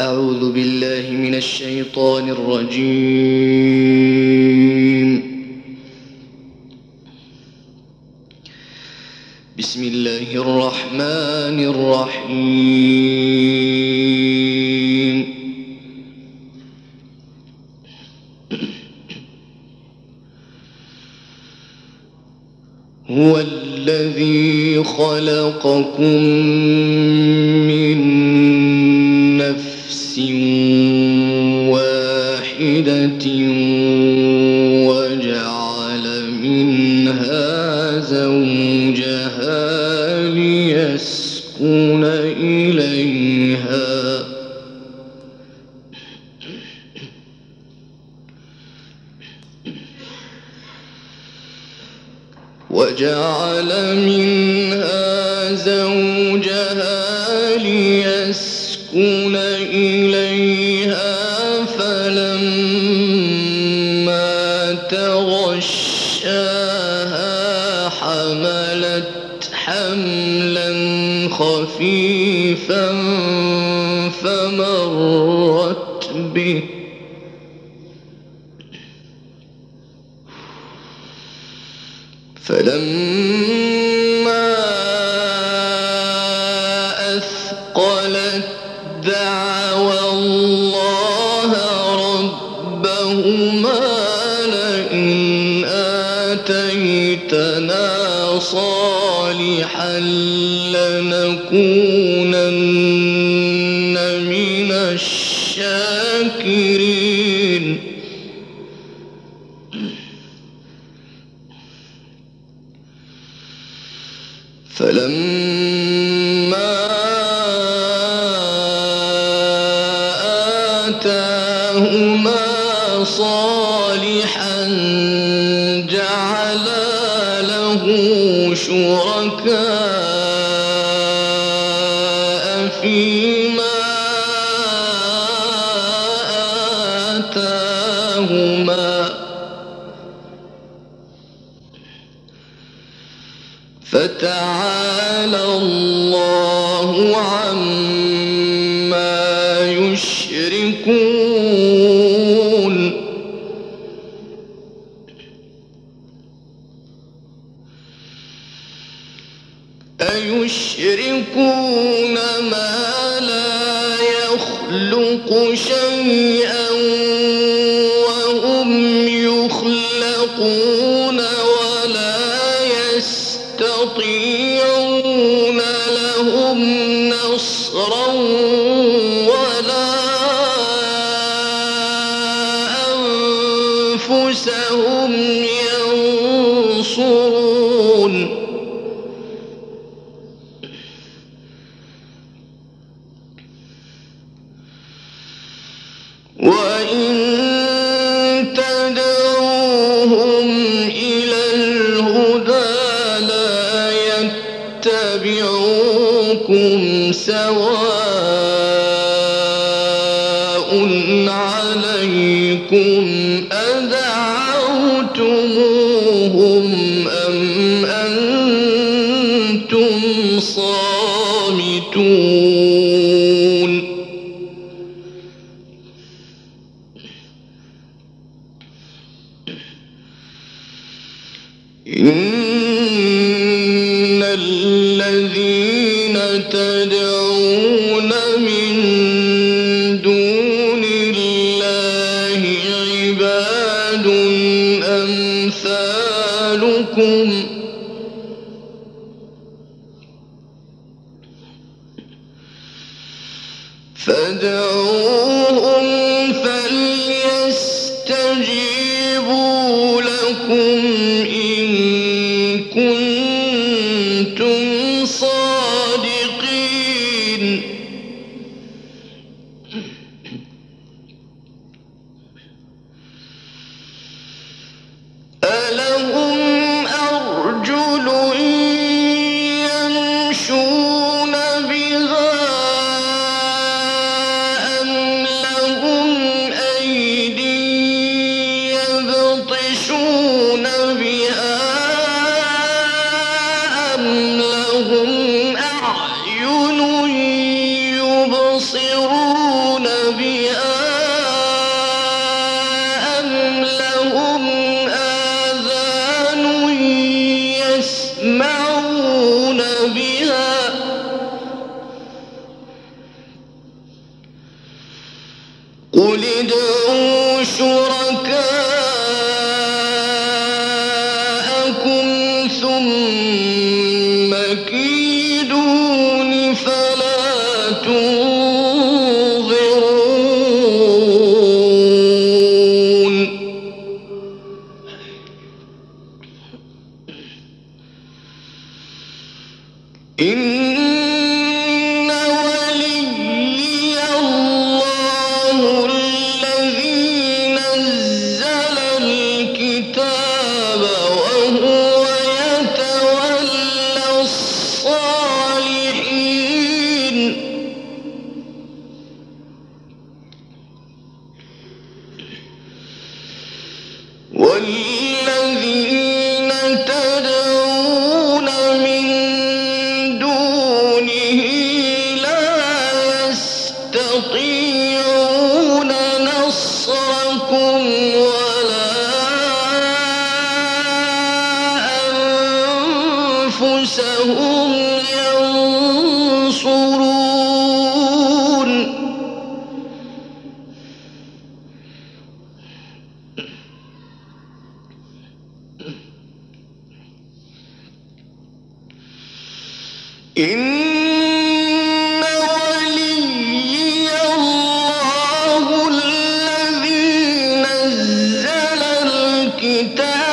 أعوذ بالله من الشيطان الرجيم. بسم الله الرحمن الرحيم. هو الذي خلقكم ليسكن إليها وجعل منها زوجها ليسكن سيفا فمرت به. فلما صالحا شيئا يتبعوكم سواء عليكم أم أمثالكم. فادعوا الكتاب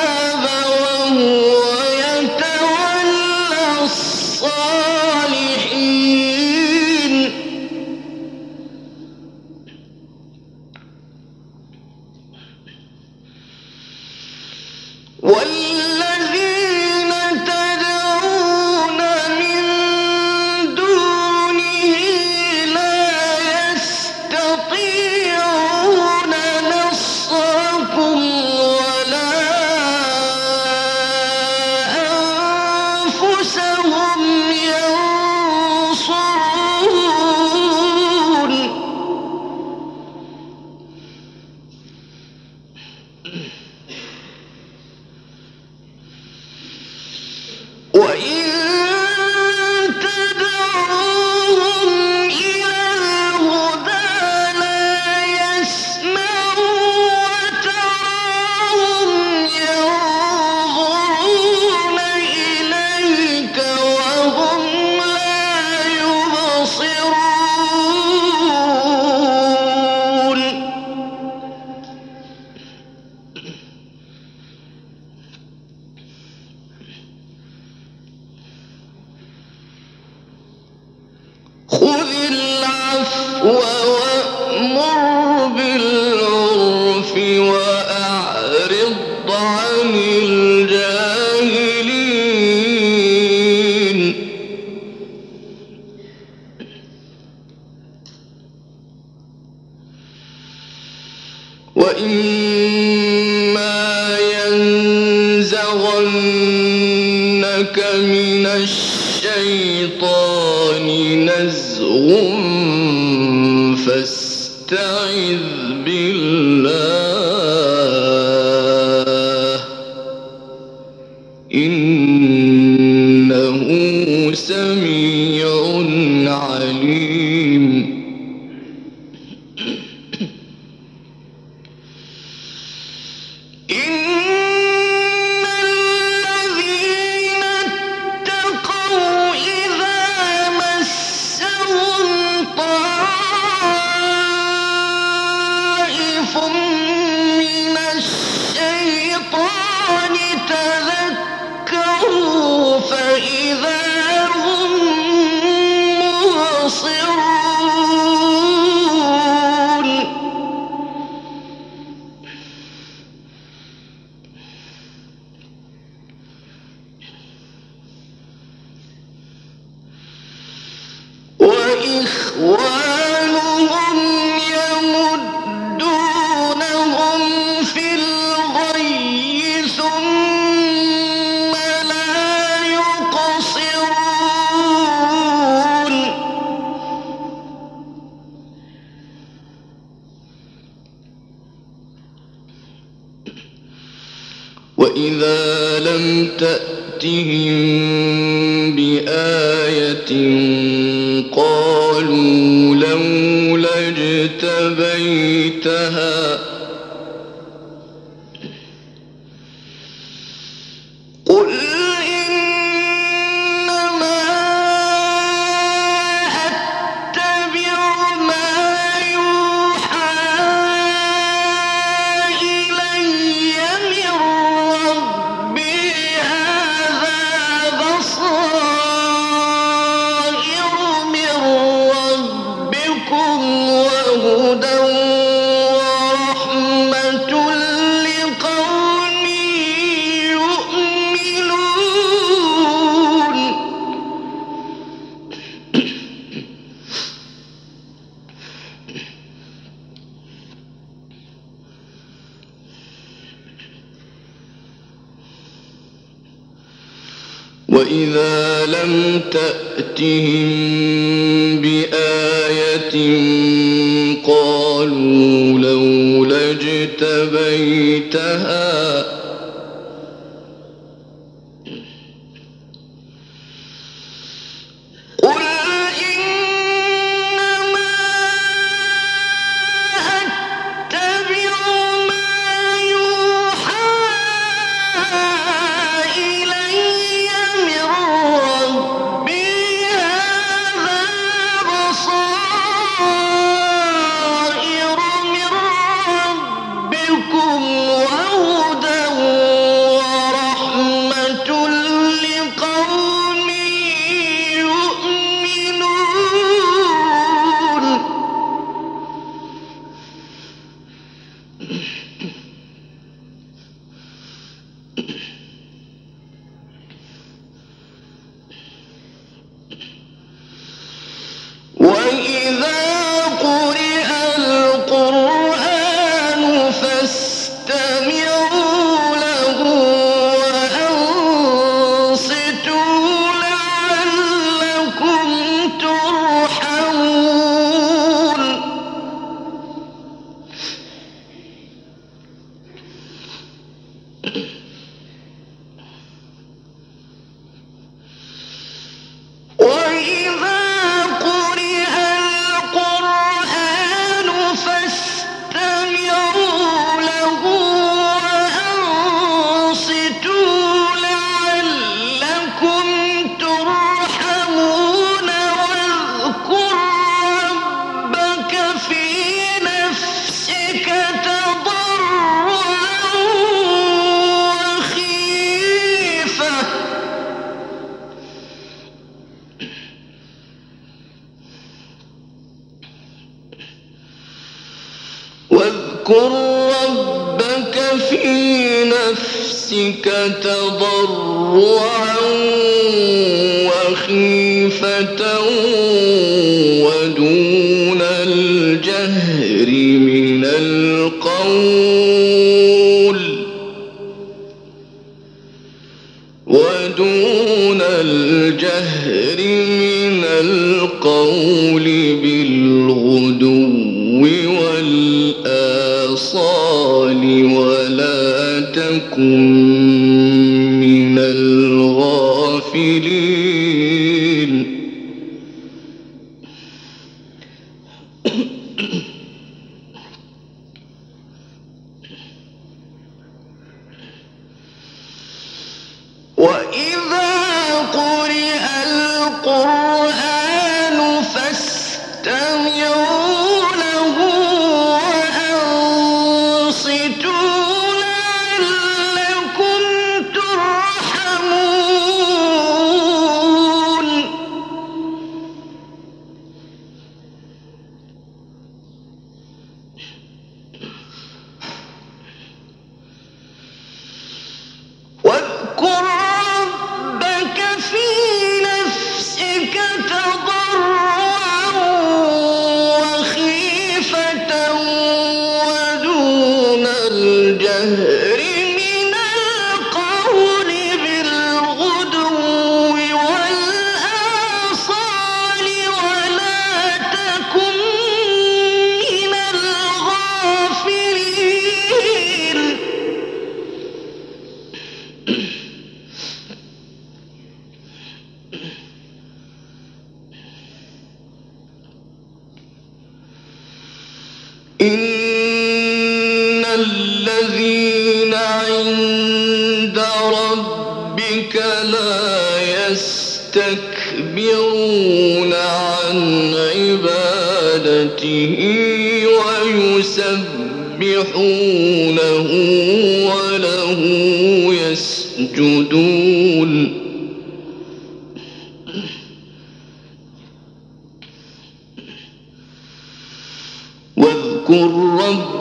وہ إنه سميع وہ اجتبيتها وإذا لم تأتهم بآية قالوا لولا اجتبيتها واذكر ربك في نفسك تضرعا وخيفة ودون الجهر من القول ودون الجهر من القول بالغدو لكم عند ربك لا يستكبرون عن عبادته ويسبحونه وله يسجدون. واذكر ربك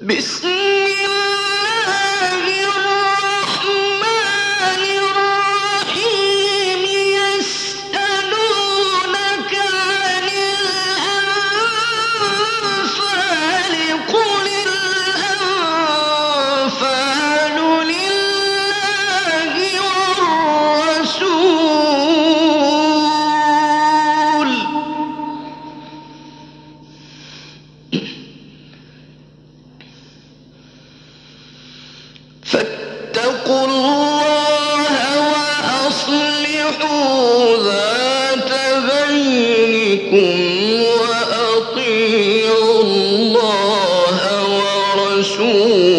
بسم وأطيعوا الله ورسوله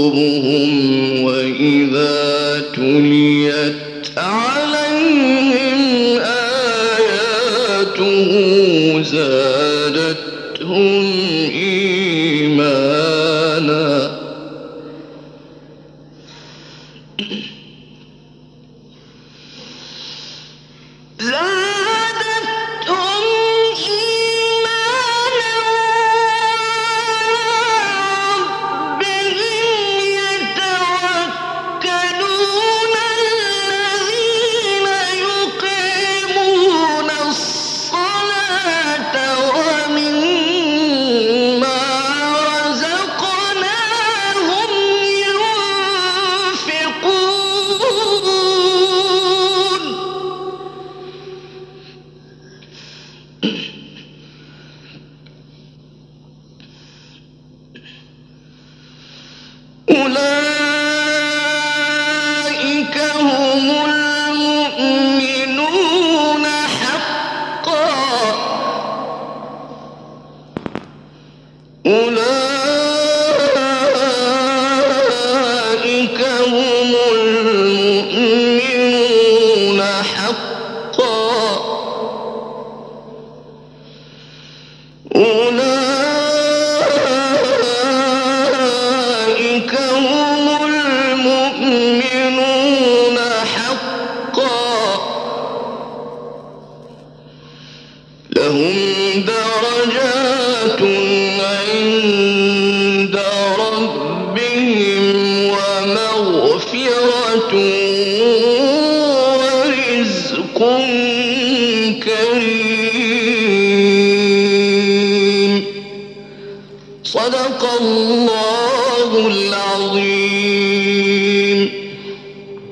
قلوبهم وإذا أولئك